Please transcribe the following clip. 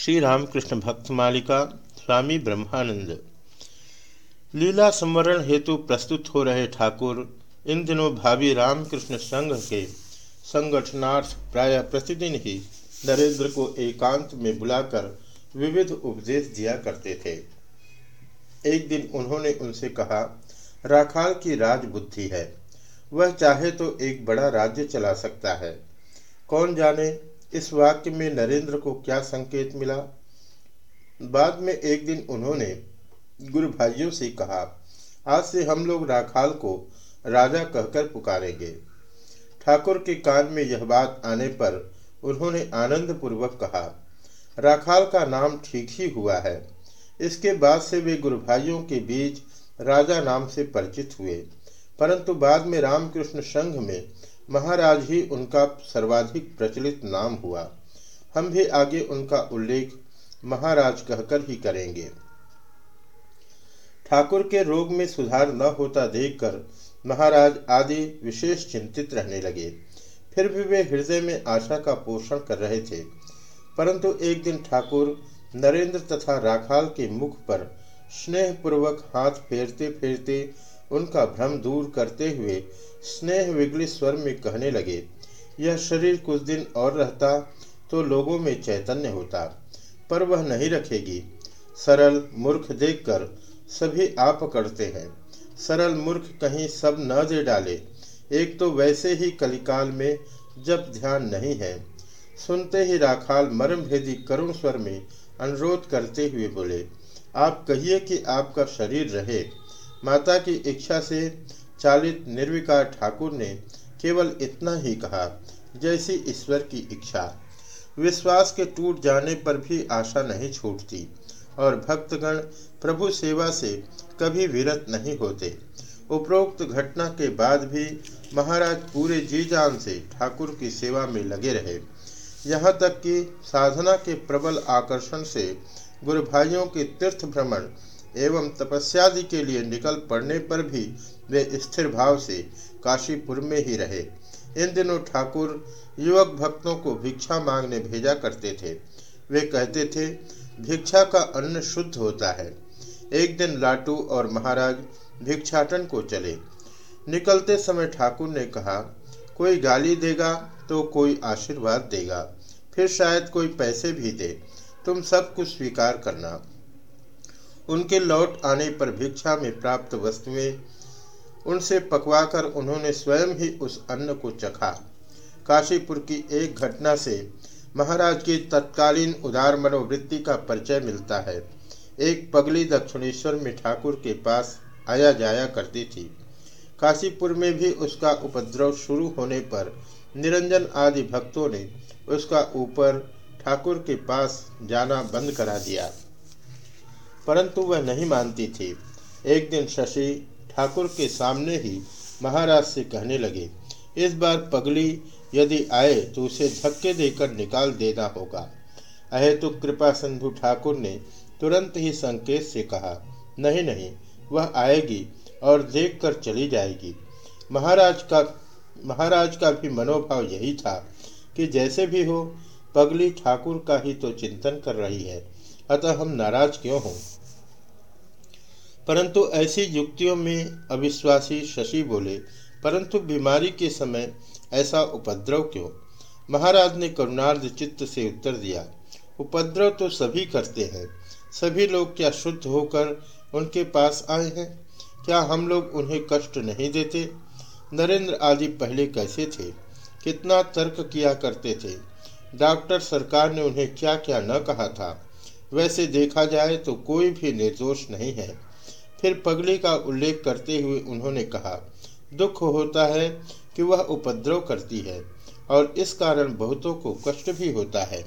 श्री रामकृष्ण भक्त मालिका स्वामी ब्रह्मानंद। लीला संवरण हेतु प्रस्तुत हो रहे ठाकुर, इन दिनों भावी रामकृष्ण संघ के संगठनार्थ प्राय प्रतिदिन ही नरेंद्र को एकांत में बुलाकर विविध उपदेश दिया करते थे। एक दिन उन्होंने उनसे कहा, राखाल की राजबुद्धि है। वह चाहे तो एक बड़ा राज्य चला सकता है। कौन जाने इस वाक्य में नरेंद्र को क्या संकेत मिला? बाद में एक दिन उन्होंने गुरु भाइयों से कहा, आज से हम लोग राखाल को राजा कहकर पुकारेंगे। ठाकुर के कान में यह बात आने पर उन्होंने आनंद पूर्वक कहा, राखाल का नाम ठीक ही हुआ है। इसके बाद से वे गुरु भाइयों के बीच राजा नाम से परिचित हुए। परंतु बाद में रामकृष्ण संघ में महाराज ही उनका सर्वाधिक प्रचलित नाम हुआ। हम भी आगे उनका उल्लेख महाराज कहकर ही करेंगे। ठाकुर के रोग में सुधार न होता देखकर महाराज आदि विशेष चिंतित रहने लगे। फिर भी वे हृदय में आशा का पोषण कर रहे थे। परंतु एक दिन ठाकुर नरेंद्र तथा राखाल के मुख पर स्नेहपूर्वक हाथ फेरते फेरते उनका भ्रम दूर करते हुए स्नेह विगली स्वर में कहने लगे, यह शरीर कुछ दिन और रहता तो लोगों में चैतन्य होता, पर वह नहीं रखेगी। सरल मूर्ख देखकर सभी आप करते हैं। सरल मूर्ख कहीं सब न दे डाले। एक तो वैसे ही कलिकाल में जब ध्यान नहीं है। सुनते ही राखाल मरम भेदी करुण स्वर में अनुरोध करते हुए बोले, आप कहिए कि आपका शरीर रहे। माता की इच्छा से चालित निर्विकार ठाकुर ने केवल इतना ही कहा, जैसी ईश्वर की इच्छा। विश्वास के टूट जाने पर भी आशा नहीं छूटती और भक्तगण प्रभु सेवा से कभी विरत नहीं होते। उपरोक्त घटना के बाद भी महाराज पूरे जी जान से ठाकुर की सेवा में लगे रहे। यहाँ तक कि साधना के प्रबल आकर्षण से गुरु भाइयों के तीर्थ भ्रमण एवं तपस्यादि के लिए निकल पड़ने पर भी वे स्थिर भाव से काशीपुर में ही रहे। इन दिनों ठाकुर युवक भक्तों को भिक्षा मांगने भेजा करते थे। वे कहते थे, भिक्षा का अन्न शुद्ध होता है। एक दिन लाटू और महाराज भिक्षाटन को चले। निकलते समय ठाकुर ने कहा, कोई गाली देगा तो कोई आशीर्वाद देगा। फिर शायद कोई पैसे भी दे। तुम सब कुछ स्वीकार करना। उनके लौट आने पर भिक्षा में प्राप्त वस्तुएँ उनसे पकवाकर उन्होंने स्वयं ही उस अन्न को चखा। काशीपुर की एक घटना से महाराज की तत्कालीन उदार मनोवृत्ति का परिचय मिलता है। एक पगली दक्षिणेश्वर में ठाकुर के पास आया जाया करती थी। काशीपुर में भी उसका उपद्रव शुरू होने पर निरंजन आदि भक्तों ने उसका ऊपर ठाकुर के पास जाना बंद करा दिया। परंतु वह नहीं मानती थी। एक दिन शशि ठाकुर के सामने ही महाराज से कहने लगे, इस बार पगली यदि आए तो उसे धक्के देकर निकाल देना होगा। अहेतु कृपा सिंधु ठाकुर ने तुरंत ही संकेत से कहा, नहीं नहीं, वह आएगी और देखकर चली जाएगी। महाराज का महाराज का भी मनोभाव यही था कि जैसे भी हो, पगली ठाकुर का ही तो चिंतन कर रही है। अतः हम नाराज़ क्यों हों? परंतु ऐसी युक्तियों में अविश्वासी शशि बोले, परंतु बीमारी के समय ऐसा उपद्रव क्यों? महाराज ने करुणार्ध चित्त से उत्तर दिया, उपद्रव तो सभी करते हैं, सभी लोग क्या शुद्ध होकर उनके पास आए हैं? क्या हम लोग उन्हें कष्ट नहीं देते? नरेंद्र आदि पहले कैसे थे? कितना तर्क किया करते थे? डॉक्टर सरकार ने उन्हें क्या क्या न कहा था? वैसे देखा जाए तो कोई भी निर्दोष नहीं है। फिर पगली का उल्लेख करते हुए उन्होंने कहा, दुख होता है कि वह उपद्रव करती है और इस कारण बहुतों को कष्ट भी होता है।